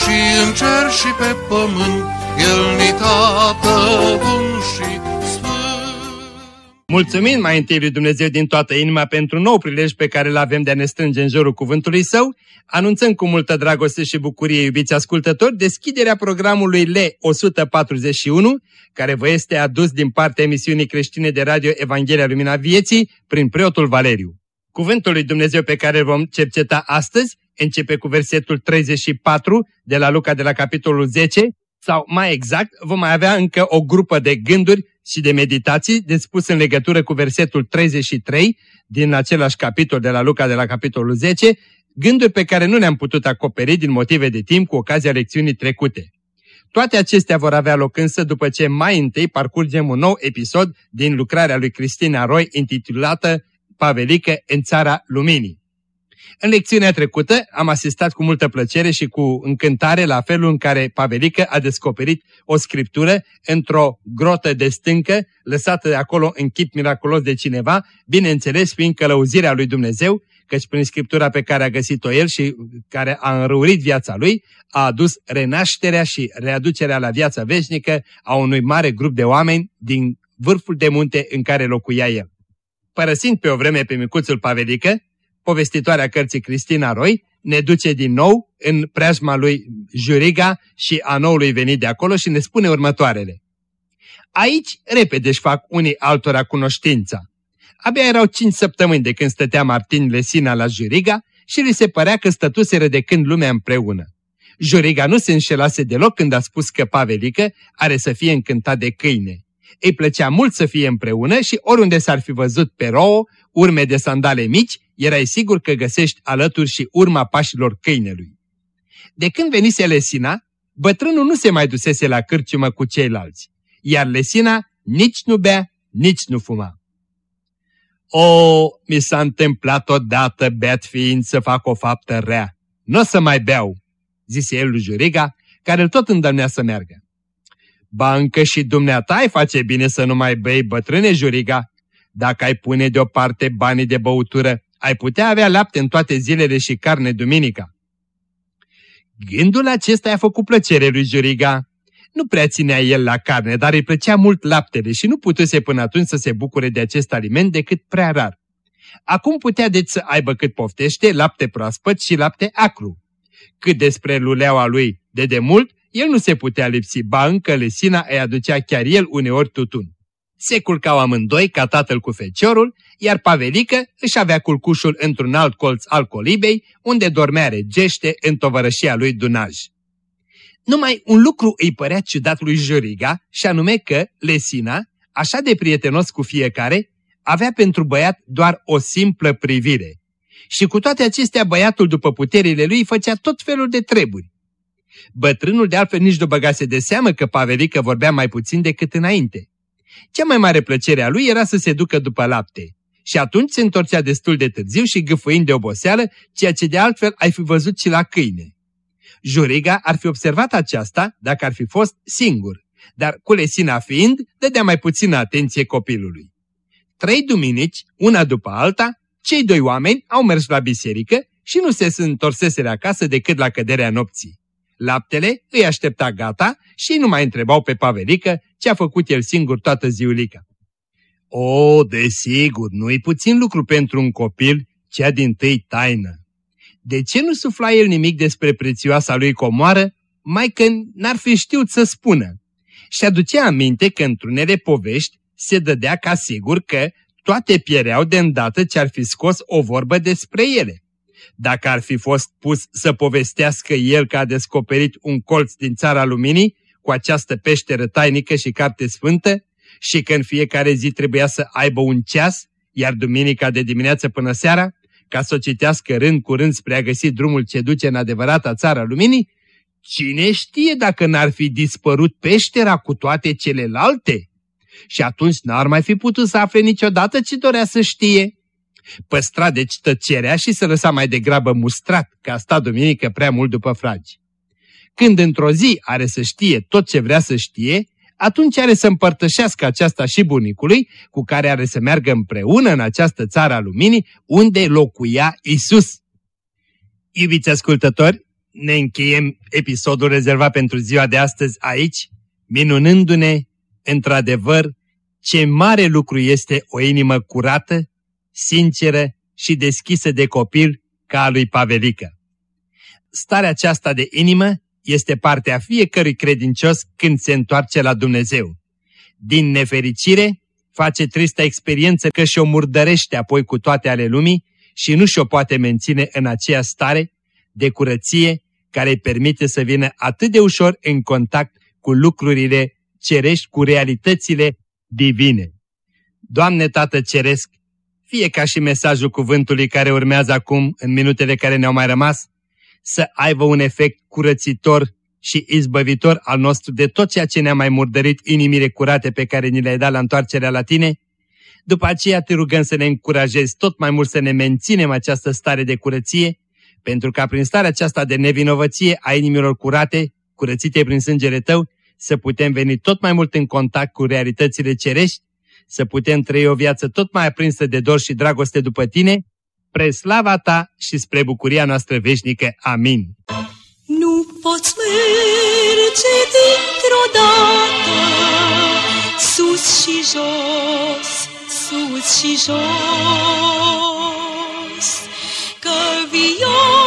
și în cer și pe pământ, El ni tată bun și Mulțumim mai întâi lui Dumnezeu din toată inima pentru nou prilej pe care îl avem de a ne strânge în jurul cuvântului său. Anunțăm cu multă dragoste și bucurie, iubiți ascultători, deschiderea programului L141, care vă este adus din partea emisiunii creștine de radio Evanghelia Lumina Vieții prin preotul Valeriu. Cuvântul lui Dumnezeu pe care îl vom cerceta astăzi începe cu versetul 34 de la Luca de la capitolul 10, sau mai exact, vom mai avea încă o grupă de gânduri și de meditații de spus în legătură cu versetul 33 din același capitol de la Luca de la capitolul 10, gânduri pe care nu le-am putut acoperi din motive de timp cu ocazia lecțiunii trecute. Toate acestea vor avea loc însă după ce mai întâi parcurgem un nou episod din lucrarea lui Cristina Roy intitulată Pavelică în țara luminii. În lecțiunea trecută am asistat cu multă plăcere și cu încântare la felul în care Pavelică a descoperit o scriptură într-o grotă de stâncă, lăsată acolo în chip miraculos de cineva, bineînțeles fiind călăuzirea lui Dumnezeu, căci prin scriptura pe care a găsit-o el și care a înrăurit viața lui, a adus renașterea și readucerea la viața veșnică a unui mare grup de oameni din vârful de munte în care locuia el. Părăsind pe o vreme pe micuțul Pavelică, povestitoarea cărții Cristina Roy, ne duce din nou în preajma lui Juriga și a noului venit de acolo și ne spune următoarele. Aici repede își fac unii altora cunoștința. Abia erau cinci săptămâni de când stătea Martin Lesina la Juriga și li se părea că stătuseră de când lumea împreună. Juriga nu se înșelase deloc când a spus că Pavelică are să fie încântat de câine. Îi plăcea mult să fie împreună și oriunde s-ar fi văzut pe rouă, urme de sandale mici, erai sigur că găsești alături și urma pașilor câinelui. De când venise Lesina, bătrânul nu se mai dusese la cârciumă cu ceilalți, iar Lesina nici nu bea, nici nu fuma. O, mi s-a întâmplat odată, beat fiind, să fac o faptă rea. Nu o să mai beau, zise el lui Juriga, care îl tot îndemnea să meargă. Ba încă și dumneata ai face bine să nu mai bei, bătrâne Juriga. Dacă ai pune deoparte banii de băutură, ai putea avea lapte în toate zilele și carne duminica. Gândul acesta i-a făcut plăcere lui Juriga. Nu prea ținea el la carne, dar îi plăcea mult laptele și nu putuse până atunci să se bucure de acest aliment decât prea rar. Acum putea deci să aibă cât poftește lapte proaspăt și lapte acru. Cât despre luleaua lui de demult, el nu se putea lipsi, ba încă lesina îi aducea chiar el uneori tutun. Se culcau amândoi ca tatăl cu feciorul, iar Pavelică își avea culcușul într-un alt colț al colibei, unde dormea regește în tovărășia lui Dunaj. Numai un lucru îi părea ciudat lui Juriga, și anume că Lesina, așa de prietenos cu fiecare, avea pentru băiat doar o simplă privire. Și cu toate acestea băiatul după puterile lui făcea tot felul de treburi. Bătrânul de altfel nici nu băgase de seamă că Pavelică vorbea mai puțin decât înainte. Cea mai mare plăcere a lui era să se ducă după lapte. Și atunci se întorcea destul de târziu și gâfâind de oboseală, ceea ce de altfel ai fi văzut și la câine. Juriga ar fi observat aceasta dacă ar fi fost singur, dar cu lesina fiind, dădea mai puțină atenție copilului. Trei duminici, una după alta, cei doi oameni au mers la biserică și nu se întorseseră acasă decât la căderea nopții. Laptele îi aștepta gata și nu mai întrebau pe Pavelică ce a făcut el singur toată ziulica. O, desigur, nu-i puțin lucru pentru un copil, cea din tâi taină. De ce nu sufla el nimic despre prețioasa lui comoară, mai că n-ar fi știut să spună? Și aducea aminte că într-unele povești se dădea ca sigur că toate piereau de îndată ce ar fi scos o vorbă despre ele. Dacă ar fi fost pus să povestească el că a descoperit un colț din țara luminii cu această peșteră tainică și carte sfântă și că în fiecare zi trebuia să aibă un ceas, iar duminica de dimineață până seara, ca să o citească rând cu rând spre a găsi drumul ce duce în adevărata țara luminii, Cine știe dacă n-ar fi dispărut peștera cu toate celelalte? Și atunci n-ar mai fi putut să afle niciodată ce dorea să știe. Păstra deci tăcerea și se lăsa mai degrabă mustrat, că a stat duminică prea mult după fragi. Când într-o zi are să știe tot ce vrea să știe, atunci are să împărtășească aceasta și bunicului, cu care are să meargă împreună în această țară a luminii, unde locuia Isus. Iubiți ascultători, ne încheiem episodul rezervat pentru ziua de astăzi aici, minunându-ne, într-adevăr, ce mare lucru este o inimă curată, sinceră și deschisă de copil ca a lui Pavelică. Starea aceasta de inimă este partea fiecărui credincios când se întoarce la Dumnezeu. Din nefericire, face trista experiență că și-o murdărește apoi cu toate ale lumii și nu și-o poate menține în aceea stare de curăție care îi permite să vină atât de ușor în contact cu lucrurile cerești, cu realitățile divine. Doamne Tată Ceresc, fie ca și mesajul cuvântului care urmează acum, în minutele care ne-au mai rămas, să aibă un efect curățitor și izbăvitor al nostru de tot ceea ce ne-a mai murdărit inimile curate pe care ni le-ai dat la întoarcerea la tine. După aceea te rugăm să ne încurajezi tot mai mult să ne menținem această stare de curăție, pentru ca prin starea aceasta de nevinovăție a inimilor curate, curățite prin sângele tău, să putem veni tot mai mult în contact cu realitățile cerești, să putem trăi o viață tot mai aprinsă de dor și dragoste după tine, spre slava ta și spre bucuria noastră veșnică. Amin. Nu poți merge dintr-o dată sus și jos, sus și jos, că viața-ți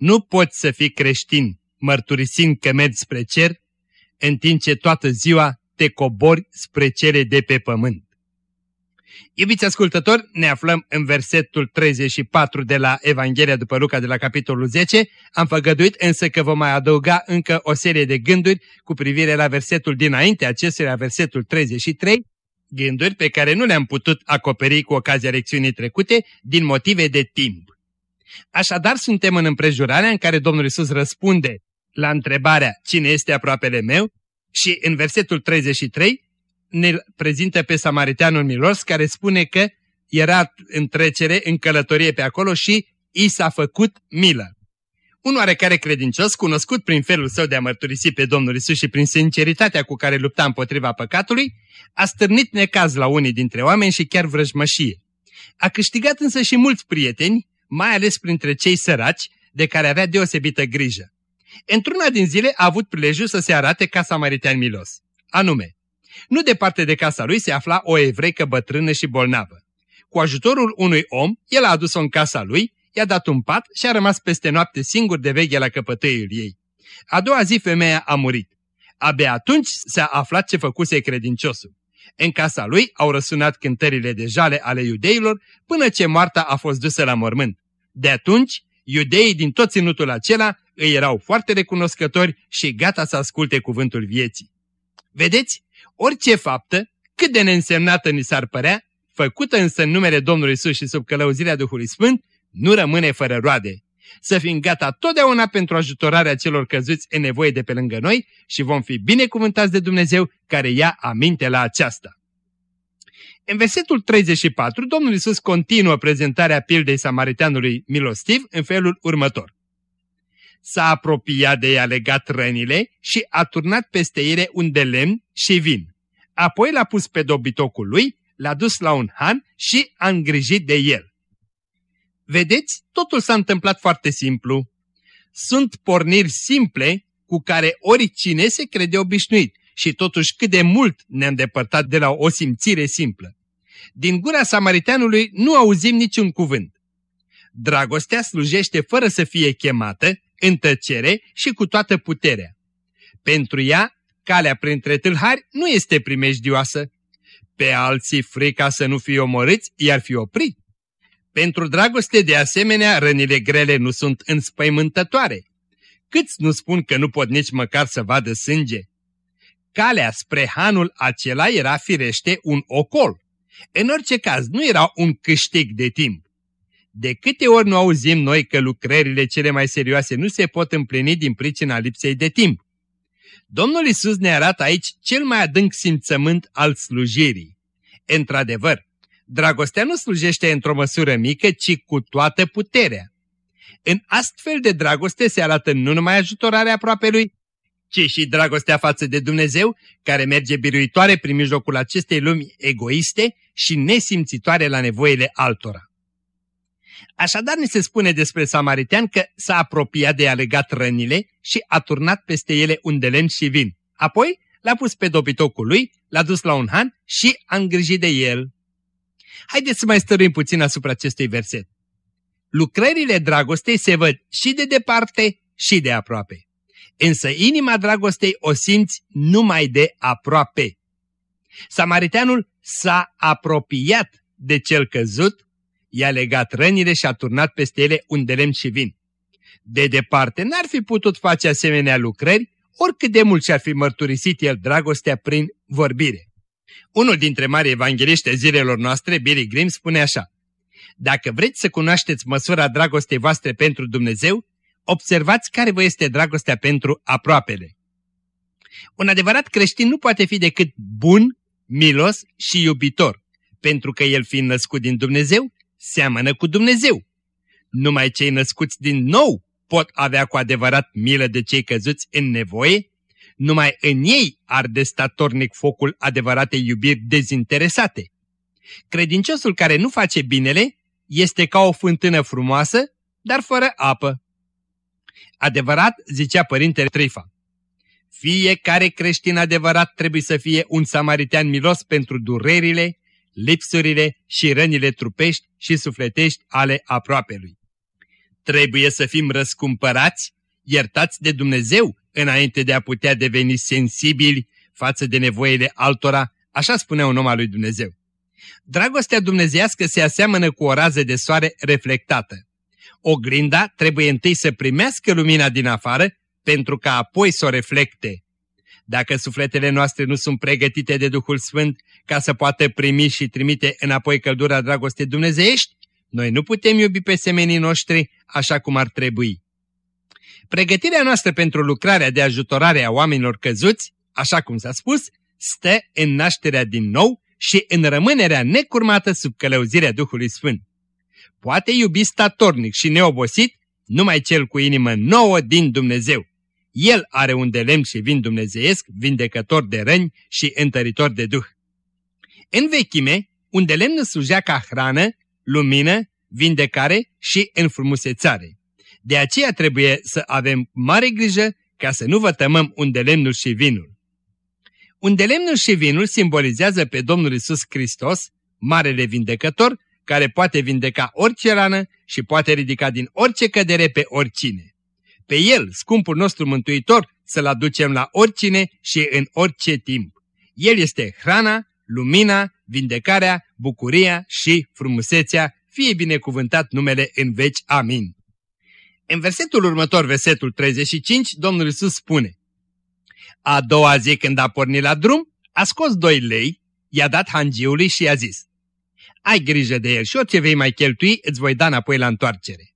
Nu poți să fii creștin mărturisind că mergi spre cer în timp ce toată ziua te cobori spre cele de pe pământ. Iubiți ascultători, ne aflăm în versetul 34 de la Evanghelia după Luca de la capitolul 10. Am făgăduit însă că vom mai adăuga încă o serie de gânduri cu privire la versetul dinainte acestuia, versetul 33, gânduri pe care nu le-am putut acoperi cu ocazia lecțiunii trecute din motive de timp. Așadar, suntem în împrejurarea în care Domnul Isus răspunde la întrebarea cine este aproapele meu și în versetul 33 ne prezintă pe samariteanul milos care spune că era în trecere, în călătorie pe acolo și i s-a făcut milă. Un oarecare credincios, cunoscut prin felul său de a mărturisi pe Domnul Isus și prin sinceritatea cu care lupta împotriva păcatului, a stârnit necaz la unii dintre oameni și chiar vrăjmășie. A câștigat însă și mulți prieteni, mai ales printre cei săraci, de care avea deosebită grijă. Într-una din zile a avut prilejul să se arate ca samaritean milos. Anume, nu departe de casa lui se afla o evreică bătrână și bolnavă. Cu ajutorul unui om, el a adus-o în casa lui, i-a dat un pat și a rămas peste noapte singur de veche la căpătăiul ei. A doua zi femeia a murit. Abia atunci s-a aflat ce făcuse credinciosul. În casa lui au răsunat cântările de jale ale iudeilor până ce moarta a fost dusă la mormânt. De atunci, iudeii din tot ținutul acela îi erau foarte recunoscători și gata să asculte cuvântul vieții. Vedeți, orice faptă, cât de neînsemnată ni s-ar părea, făcută însă în numele Domnului Isus și sub călăuzirea Duhului Sfânt, nu rămâne fără roade. Să fim gata totdeauna pentru ajutorarea celor căzuți în nevoie de pe lângă noi și vom fi binecuvântați de Dumnezeu care ia aminte la aceasta. În versetul 34, Domnul Isus continuă prezentarea pildei samariteanului milostiv în felul următor. S-a apropiat de ea legat rănile și a turnat peste ele un de lemn și vin. Apoi l-a pus pe dobitocul lui, l-a dus la un han și a îngrijit de el. Vedeți, totul s-a întâmplat foarte simplu. Sunt porniri simple cu care oricine se crede obișnuit și totuși cât de mult ne-a îndepărtat de la o simțire simplă. din gura samariteanului nu auzim niciun cuvânt. Dragostea slujește fără să fie chemată, în tăcere și cu toată puterea. Pentru ea, calea printre tâlhari nu este primejdioasă. Pe alții frica să nu fie omorâți i-ar fi oprit. Pentru dragoste de asemenea, rănile grele nu sunt înspăimântătoare. Câți nu spun că nu pot nici măcar să vadă sânge? Calea spre hanul acela era firește un ocol. În orice caz, nu era un câștig de timp. De câte ori nu auzim noi că lucrările cele mai serioase nu se pot împlini din pricina lipsei de timp? Domnul Isus ne arată aici cel mai adânc simțământ al slujirii. Într-adevăr, dragostea nu slujește într-o măsură mică, ci cu toată puterea. În astfel de dragoste se arată nu numai ajutorarea lui, ci și dragostea față de Dumnezeu, care merge biruitoare prin mijlocul acestei lumi egoiste și nesimțitoare la nevoile altora. Așadar ni se spune despre samaritean că s-a apropiat de a legat rănile și a turnat peste ele un de lemn și vin. Apoi l-a pus pe dobitocul lui, l-a dus la un han și a îngrijit de el. Haideți să mai stăruim puțin asupra acestui verset. Lucrările dragostei se văd și de departe și de aproape. Însă inima dragostei o simți numai de aproape. Samariteanul s-a apropiat de cel căzut i-a legat rănile și a turnat peste ele un de lemn și vin. De departe n-ar fi putut face asemenea lucrări, oricât de mult și-ar fi mărturisit el dragostea prin vorbire. Unul dintre mari evangeliști zilelor noastre, Billy Grimm, spune așa, Dacă vreți să cunoașteți măsura dragostei voastre pentru Dumnezeu, observați care vă este dragostea pentru aproapele. Un adevărat creștin nu poate fi decât bun, milos și iubitor, pentru că el fiind născut din Dumnezeu, seamănă cu Dumnezeu. Numai cei născuți din nou pot avea cu adevărat milă de cei căzuți în nevoie, numai în ei arde statornic focul adevăratei iubiri dezinteresate. Credinciosul care nu face binele este ca o fântână frumoasă, dar fără apă. Adevărat, zicea părintele Trifa. Fiecare creștin adevărat trebuie să fie un samaritean milos pentru durerile, lipsurile și rănile trupești și sufletești ale aproapelui. Trebuie să fim răscumpărați, iertați de Dumnezeu, înainte de a putea deveni sensibili față de nevoile altora, așa spunea un om al lui Dumnezeu. Dragostea dumnezească se aseamănă cu o rază de soare reflectată. Oglinda trebuie întâi să primească lumina din afară pentru ca apoi să o reflecte. Dacă sufletele noastre nu sunt pregătite de Duhul Sfânt ca să poată primi și trimite înapoi căldura dragostei dumnezeiești, noi nu putem iubi pe semenii noștri așa cum ar trebui. Pregătirea noastră pentru lucrarea de ajutorare a oamenilor căzuți, așa cum s-a spus, stă în nașterea din nou și în rămânerea necurmată sub călăuzirea Duhului Sfânt. Poate iubi statornic și neobosit numai cel cu inimă nouă din Dumnezeu. El are un de lemn și vin dumnezeiesc, vindecător de răni și întăritor de duh. În vechime, un de lemn slujea ca hrană, lumină, vindecare și înfrumusețare. De aceea trebuie să avem mare grijă ca să nu vă tămăm un de lemnul și vinul. Un de lemnul și vinul simbolizează pe Domnul Isus Hristos, Marele Vindecător, care poate vindeca orice rană și poate ridica din orice cădere pe oricine pe El, scumpul nostru mântuitor, să-L aducem la oricine și în orice timp. El este hrana, lumina, vindecarea, bucuria și frumusețea, fie binecuvântat numele în veci. Amin. În versetul următor, versetul 35, Domnul Iisus spune A doua zi când a pornit la drum, a scos doi lei, i-a dat hangiului și i-a zis Ai grijă de el și orice vei mai cheltui, îți voi da înapoi la întoarcere.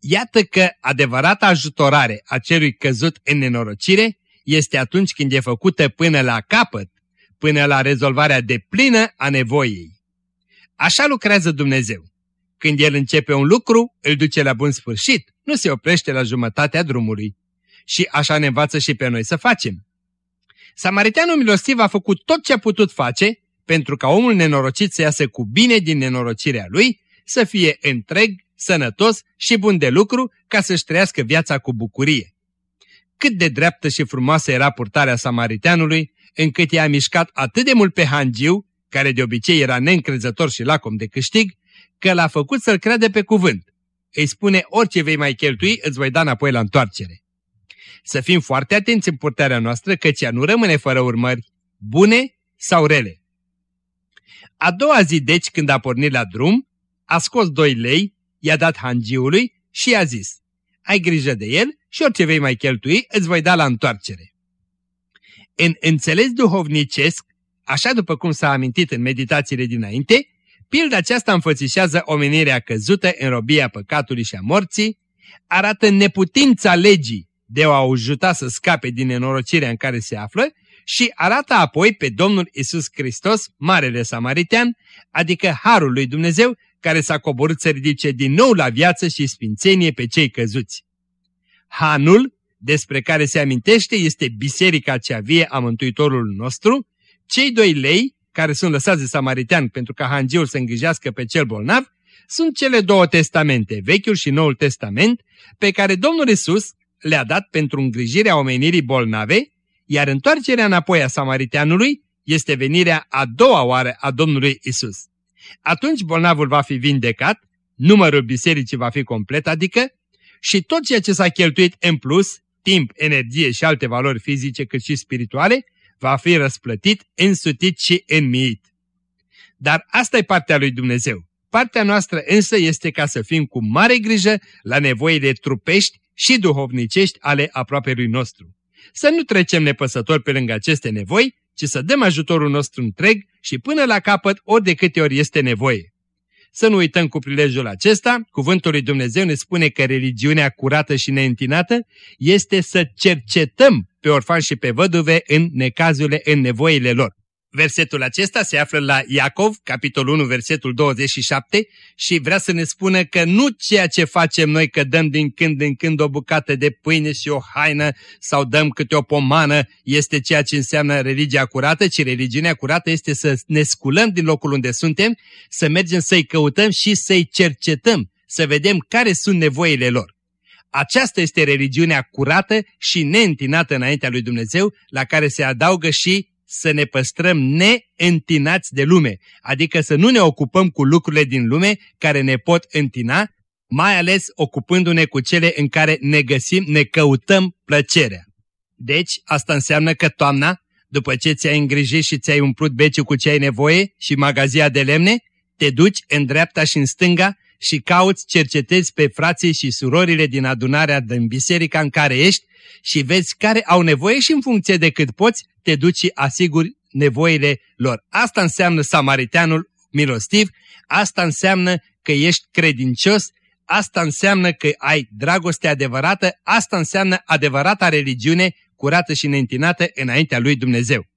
Iată că adevărata ajutorare a celui căzut în nenorocire este atunci când e făcută până la capăt, până la rezolvarea de plină a nevoiei. Așa lucrează Dumnezeu. Când El începe un lucru, îl duce la bun sfârșit, nu se oprește la jumătatea drumului. Și așa ne învață și pe noi să facem. Samariteanul milostiv a făcut tot ce a putut face pentru ca omul nenorocit să iasă cu bine din nenorocirea lui, să fie întreg sănătos și bun de lucru ca să-și trăiască viața cu bucurie. Cât de dreaptă și frumoasă era purtarea samariteanului, încât i-a mișcat atât de mult pe hangiu, care de obicei era neîncrezător și lacom de câștig, că l-a făcut să-l crede pe cuvânt. Îi spune, orice vei mai cheltui, îți voi da înapoi la întoarcere. Să fim foarte atenți în purtarea noastră, căci ea nu rămâne fără urmări, bune sau rele. A doua zi, deci, când a pornit la drum, a scos doi lei, i-a dat hangiului și i-a zis, ai grijă de el și orice vei mai cheltui, îți voi da la întoarcere. În înțeles duhovnicesc, așa după cum s-a amintit în meditațiile dinainte, pilda aceasta înfățișează omenirea căzută în robia păcatului și a morții, arată neputința legii de a o ajuta să scape din nenorocirea în care se află și arată apoi pe Domnul Isus Hristos, Marele Samaritean, adică Harul lui Dumnezeu, care s-a coborât să ridice din nou la viață și sfințenie pe cei căzuți. Hanul, despre care se amintește, este biserica cea vie a Mântuitorului nostru, cei doi lei, care sunt lăsați de samaritean pentru ca hangiul să îngrijească pe cel bolnav, sunt cele două testamente, Vechiul și Noul Testament, pe care Domnul Isus le-a dat pentru îngrijirea omenirii bolnave, iar întoarcerea înapoi a samariteanului este venirea a doua oară a Domnului Isus. Atunci bolnavul va fi vindecat, numărul bisericii va fi complet, adică, și tot ceea ce s-a cheltuit în plus, timp, energie și alte valori fizice cât și spirituale, va fi răsplătit, însutit și înmiit. Dar asta e partea lui Dumnezeu. Partea noastră însă este ca să fim cu mare grijă la nevoile trupești și duhovnicești ale aproapelui nostru. Să nu trecem nepăsători pe lângă aceste nevoi, ci să dăm ajutorul nostru întreg și până la capăt ori de câte ori este nevoie. Să nu uităm cu prilejul acesta, cuvântul lui Dumnezeu ne spune că religiunea curată și neîntinată este să cercetăm pe orfani și pe văduve în necazurile, în nevoile lor. Versetul acesta se află la Iacov, capitolul 1, versetul 27 și vrea să ne spună că nu ceea ce facem noi că dăm din când în când o bucată de pâine și o haină sau dăm câte o pomană este ceea ce înseamnă religia curată, ci religiunea curată este să ne sculăm din locul unde suntem, să mergem să-i căutăm și să-i cercetăm, să vedem care sunt nevoile lor. Aceasta este religiunea curată și neîntinată înaintea lui Dumnezeu, la care se adaugă și să ne păstrăm neîntinați de lume, adică să nu ne ocupăm cu lucrurile din lume care ne pot întina, mai ales ocupându-ne cu cele în care ne găsim, ne căutăm plăcerea. Deci, asta înseamnă că toamna, după ce ți-ai îngrijit și ți-ai umplut beciul cu ce ai nevoie și magazia de lemne, te duci în dreapta și în stânga și cauți, cercetezi pe frații și surorile din adunarea din biserica în care ești și vezi care au nevoie și în funcție de cât poți, te duci și asiguri nevoile lor. Asta înseamnă samariteanul milostiv, asta înseamnă că ești credincios, asta înseamnă că ai dragoste adevărată, asta înseamnă adevărata religiune curată și neîntinată înaintea lui Dumnezeu.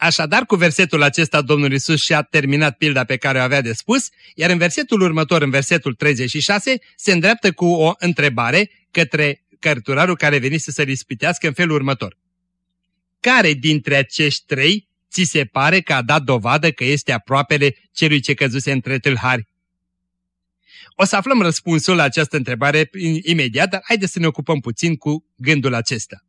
Așadar, cu versetul acesta Domnul Isus și-a terminat pilda pe care o avea de spus, iar în versetul următor, în versetul 36, se îndreaptă cu o întrebare către cărturarul care venise să-l ispitească în felul următor. Care dintre acești trei ți se pare că a dat dovadă că este aproapele celui ce căzuse între tâlhari? O să aflăm răspunsul la această întrebare imediat, dar haideți să ne ocupăm puțin cu gândul acesta.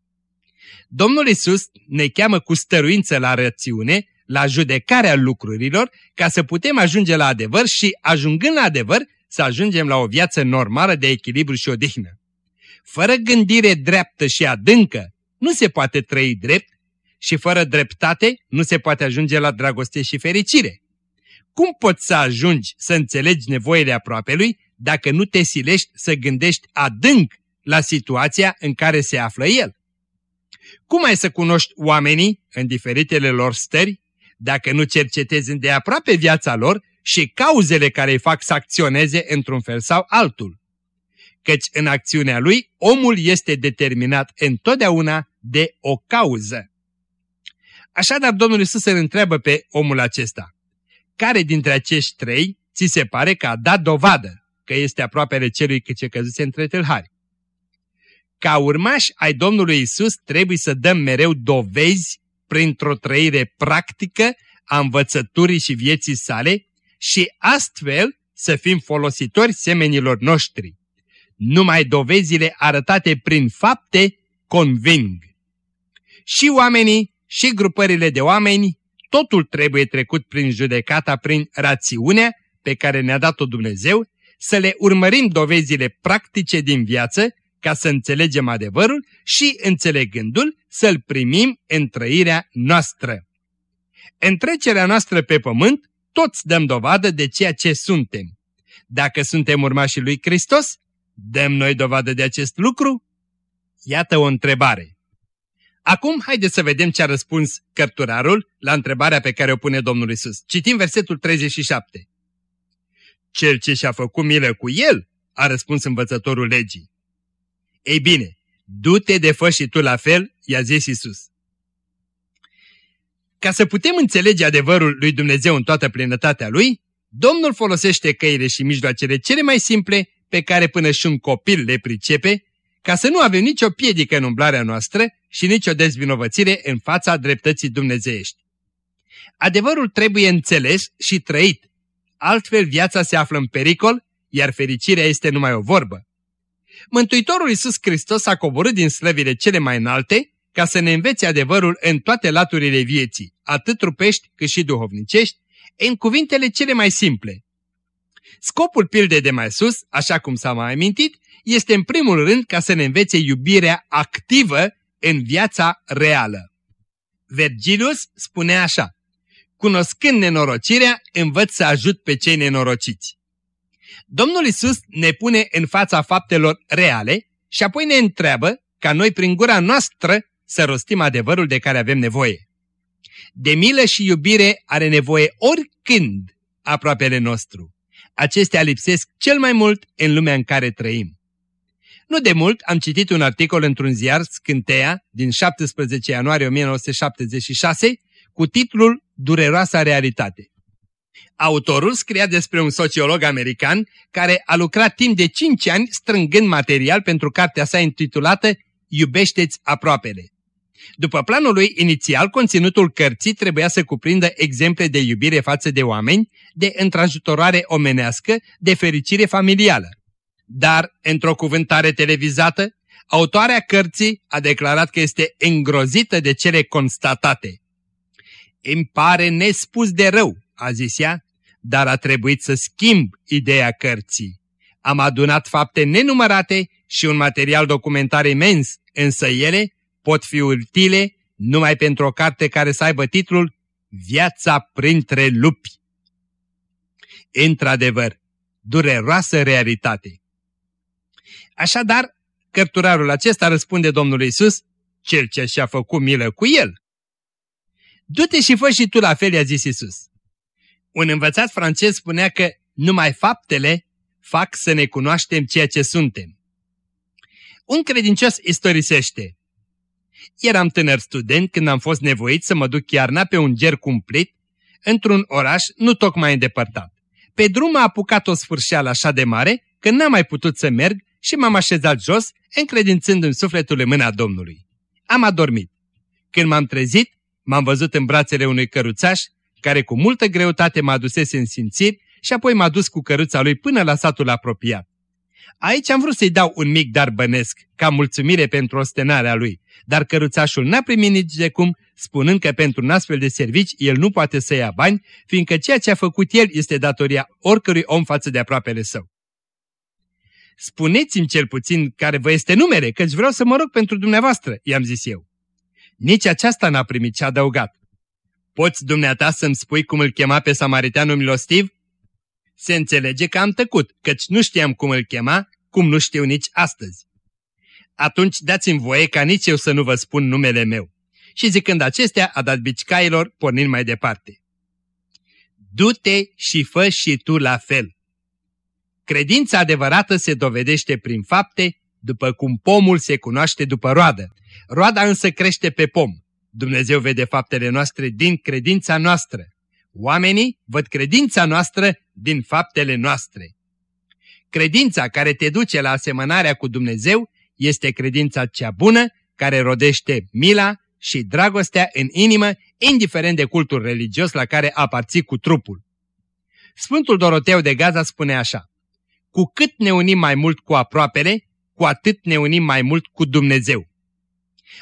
Domnul Isus ne cheamă cu stăruință la rățiune, la judecarea lucrurilor, ca să putem ajunge la adevăr și, ajungând la adevăr, să ajungem la o viață normală de echilibru și odihnă. Fără gândire dreaptă și adâncă, nu se poate trăi drept și fără dreptate nu se poate ajunge la dragoste și fericire. Cum poți să ajungi să înțelegi nevoile aproapelui dacă nu te silești să gândești adânc la situația în care se află el? Cum ai să cunoști oamenii în diferitele lor stări dacă nu cercetezi îndeaproape viața lor și cauzele care îi fac să acționeze într-un fel sau altul? Căci în acțiunea lui omul este determinat întotdeauna de o cauză. Așadar, Domnul Iisus îl întreabă pe omul acesta, care dintre acești trei ți se pare că a dat dovadă că este aproapele celui ce căzuse între tâlhari? Ca urmași ai Domnului Isus trebuie să dăm mereu dovezi printr-o trăire practică a învățăturii și vieții sale și astfel să fim folositori semenilor noștri. Numai dovezile arătate prin fapte conving. Și oamenii și grupările de oameni totul trebuie trecut prin judecata, prin rațiunea pe care ne-a dat-o Dumnezeu, să le urmărim dovezile practice din viață ca să înțelegem adevărul și, înțelegându-l, să-l primim în trăirea noastră. În trecerea noastră pe pământ, toți dăm dovadă de ceea ce suntem. Dacă suntem urmașii lui Hristos, dăm noi dovadă de acest lucru? Iată o întrebare. Acum haideți să vedem ce a răspuns cărturarul la întrebarea pe care o pune Domnul Isus. Citim versetul 37. Cel ce și-a făcut milă cu el, a răspuns învățătorul legii. Ei bine, du-te de fă și tu la fel, i-a zis Isus. Ca să putem înțelege adevărul lui Dumnezeu în toată plinătatea lui, Domnul folosește căile și mijloacele cele mai simple pe care până și un copil le pricepe, ca să nu avem nicio piedică în umblarea noastră și nicio dezvinovățire în fața dreptății dumnezeiești. Adevărul trebuie înțeles și trăit, altfel viața se află în pericol, iar fericirea este numai o vorbă. Mântuitorul Iisus Hristos a coborât din slăvile cele mai înalte ca să ne învețe adevărul în toate laturile vieții, atât trupești cât și duhovnicești, în cuvintele cele mai simple. Scopul pildei de mai sus, așa cum s-a mai amintit, este în primul rând ca să ne învețe iubirea activă în viața reală. Vergilius spune așa, Cunoscând nenorocirea, învăț să ajut pe cei nenorociți. Domnul Isus ne pune în fața faptelor reale și apoi ne întreabă ca noi prin gura noastră să rostim adevărul de care avem nevoie. De milă și iubire are nevoie oricând aproapele nostru. Acestea lipsesc cel mai mult în lumea în care trăim. Nu de mult am citit un articol într-un ziar, Scânteia, din 17 ianuarie 1976, cu titlul Dureroasa realitate. Autorul scria despre un sociolog american care a lucrat timp de 5 ani strângând material pentru cartea sa intitulată Iubește-ți aproapele. După planul lui inițial, conținutul cărții trebuia să cuprindă exemple de iubire față de oameni, de întrajutorare omenească, de fericire familială. Dar, într-o cuvântare televizată, autoarea cărții a declarat că este îngrozită de cele constatate. Îmi pare nespus de rău, a zis ea, dar a trebuit să schimb ideea cărții. Am adunat fapte nenumărate și un material documentar imens, însă ele pot fi utile numai pentru o carte care să aibă titlul Viața printre lupi. Într-adevăr, dureroasă realitate. Așadar, cărturarul acesta răspunde Domnului Isus, cel ce și-a făcut milă cu el. Du-te și fă și tu la fel, i-a zis Isus. Un învățat francez spunea că numai faptele fac să ne cunoaștem ceea ce suntem. Un credincios istorisește. Eram tânăr student când am fost nevoit să mă duc iarna pe un ger cumplit într-un oraș nu tocmai îndepărtat. Pe drum a apucat o sfârșeală așa de mare că n-am mai putut să merg și m-am așezat jos, încredințând în sufletul în mâna Domnului. Am adormit. Când m-am trezit, m-am văzut în brațele unui căruțaș, care cu multă greutate m-a adusese în simțiri și apoi m-a dus cu căruța lui până la satul apropiat. Aici am vrut să-i dau un mic dar bănesc, ca mulțumire pentru ostenarea lui, dar căruțașul n-a primit nici de cum, spunând că pentru un astfel de servici el nu poate să ia bani, fiindcă ceea ce a făcut el este datoria oricărui om față de aproapele său. Spuneți-mi cel puțin care vă este numere, căci vreau să mă rog pentru dumneavoastră, i-am zis eu. Nici aceasta n-a primit ce adăugat. Poți dumneata să-mi spui cum îl chema pe samariteanul milostiv? Se înțelege că am tăcut, căci nu știam cum îl chema, cum nu știu nici astăzi. Atunci dați-mi voie ca nici eu să nu vă spun numele meu. Și zicând acestea, a dat bici cailor, pornind mai departe. Du-te și fă și tu la fel. Credința adevărată se dovedește prin fapte, după cum pomul se cunoaște după roadă. Roada însă crește pe pom. Dumnezeu vede faptele noastre din credința noastră. Oamenii văd credința noastră din faptele noastre. Credința care te duce la asemănarea cu Dumnezeu este credința cea bună care rodește mila și dragostea în inimă, indiferent de cultul religios la care aparții cu trupul. Sfântul Doroteu de Gaza spune așa, Cu cât ne unim mai mult cu aproapele, cu atât ne unim mai mult cu Dumnezeu.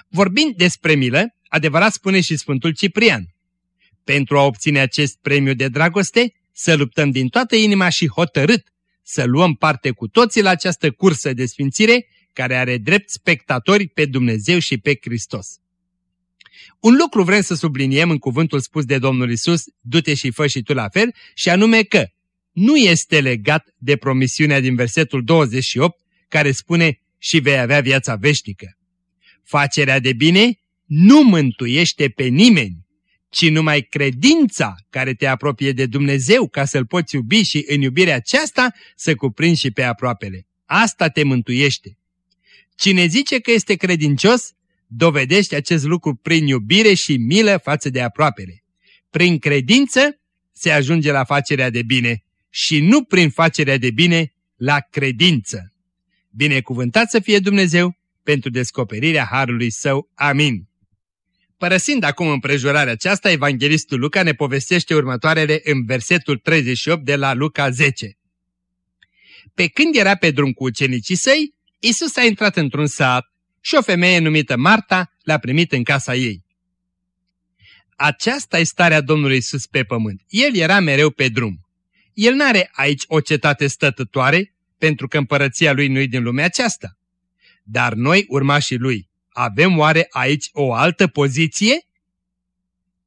Vorbind despre milă, adevărat spune și Sfântul Ciprian, Pentru a obține acest premiu de dragoste, să luptăm din toată inima și hotărât să luăm parte cu toții la această cursă de sfințire care are drept spectatori pe Dumnezeu și pe Hristos. Un lucru vrem să subliniem în cuvântul spus de Domnul Isus, du-te și fă și tu la fel, și anume că nu este legat de promisiunea din versetul 28 care spune și vei avea viața veșnică. Facerea de bine nu mântuiește pe nimeni, ci numai credința care te apropie de Dumnezeu ca să-L poți iubi și în iubirea aceasta să cuprinzi și pe aproapele. Asta te mântuiește. Cine zice că este credincios, dovedește acest lucru prin iubire și milă față de aproapele. Prin credință se ajunge la facerea de bine și nu prin facerea de bine la credință. Binecuvântat să fie Dumnezeu pentru descoperirea Harului Său. Amin. Părăsind acum împrejurarea aceasta, Evanghelistul Luca ne povestește următoarele în versetul 38 de la Luca 10. Pe când era pe drum cu ucenicii săi, Isus a intrat într-un sat și o femeie numită Marta l-a primit în casa ei. Aceasta e starea Domnului Isus pe pământ. El era mereu pe drum. El n-are aici o cetate stătătoare, pentru că împărăția lui nu-i din lumea aceasta. Dar noi, urmașii lui, avem oare aici o altă poziție?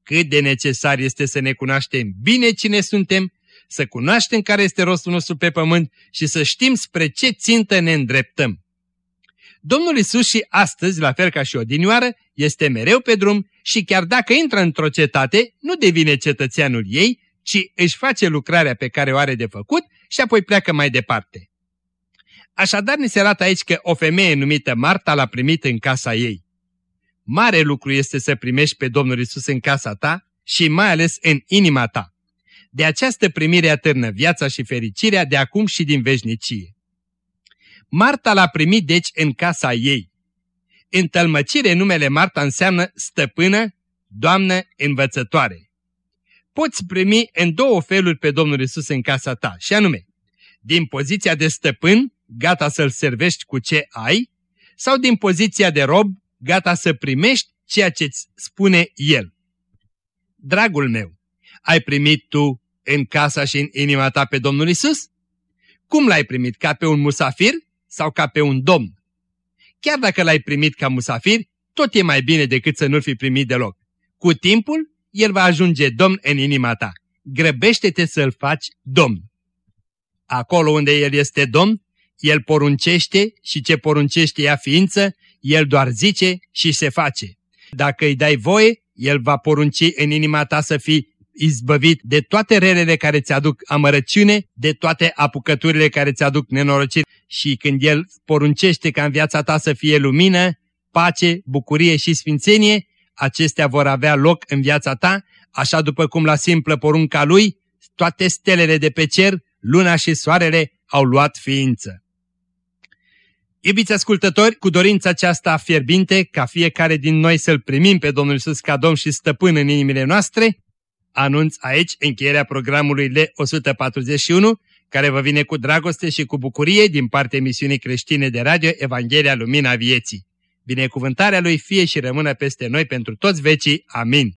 Cât de necesar este să ne cunoaștem bine cine suntem, să cunoaștem care este rostul nostru pe pământ și să știm spre ce țintă ne îndreptăm. Domnul Isus și astăzi, la fel ca și odinioară, este mereu pe drum și chiar dacă intră într-o cetate, nu devine cetățeanul ei, ci își face lucrarea pe care o are de făcut și apoi pleacă mai departe. Așadar ne se arată aici că o femeie numită Marta l-a primit în casa ei. Mare lucru este să primești pe Domnul Isus în casa ta și mai ales în inima ta. De această primire atârnă viața și fericirea de acum și din veșnicie. Marta l-a primit deci în casa ei. În tălmăcire numele Marta înseamnă stăpână, doamnă, învățătoare. Poți primi în două feluri pe Domnul Isus în casa ta, și anume, din poziția de stăpân, gata să-L servești cu ce ai, sau din poziția de rob, gata să primești ceea ce-ți spune El. Dragul meu, ai primit tu în casa și în inima ta pe Domnul Isus? Cum l-ai primit? Ca pe un musafir sau ca pe un domn? Chiar dacă l-ai primit ca musafir, tot e mai bine decât să nu-l fi primit deloc. Cu timpul, el va ajunge domn în inima ta. Grăbește-te să-l faci domn. Acolo unde el este domn, el poruncește și ce poruncește ea ființă, el doar zice și se face. Dacă îi dai voie, el va porunci în inima ta să fii izbăvit de toate relele care ți aduc amărăciune, de toate apucăturile care ți aduc nenorociri și când El poruncește ca în viața ta să fie lumină, pace, bucurie și sfințenie, acestea vor avea loc în viața ta, așa după cum la simplă porunca Lui, toate stelele de pe cer, luna și soarele au luat ființă. Iubiți ascultători, cu dorința aceasta fierbinte, ca fiecare din noi să-L primim pe Domnul Iisus ca Domn și Stăpân în inimile noastre, anunț aici încheierea programului L141, care vă vine cu dragoste și cu bucurie din partea emisiunii creștine de radio Evanghelia Lumina Vieții. Binecuvântarea Lui fie și rămână peste noi pentru toți vecii. Amin.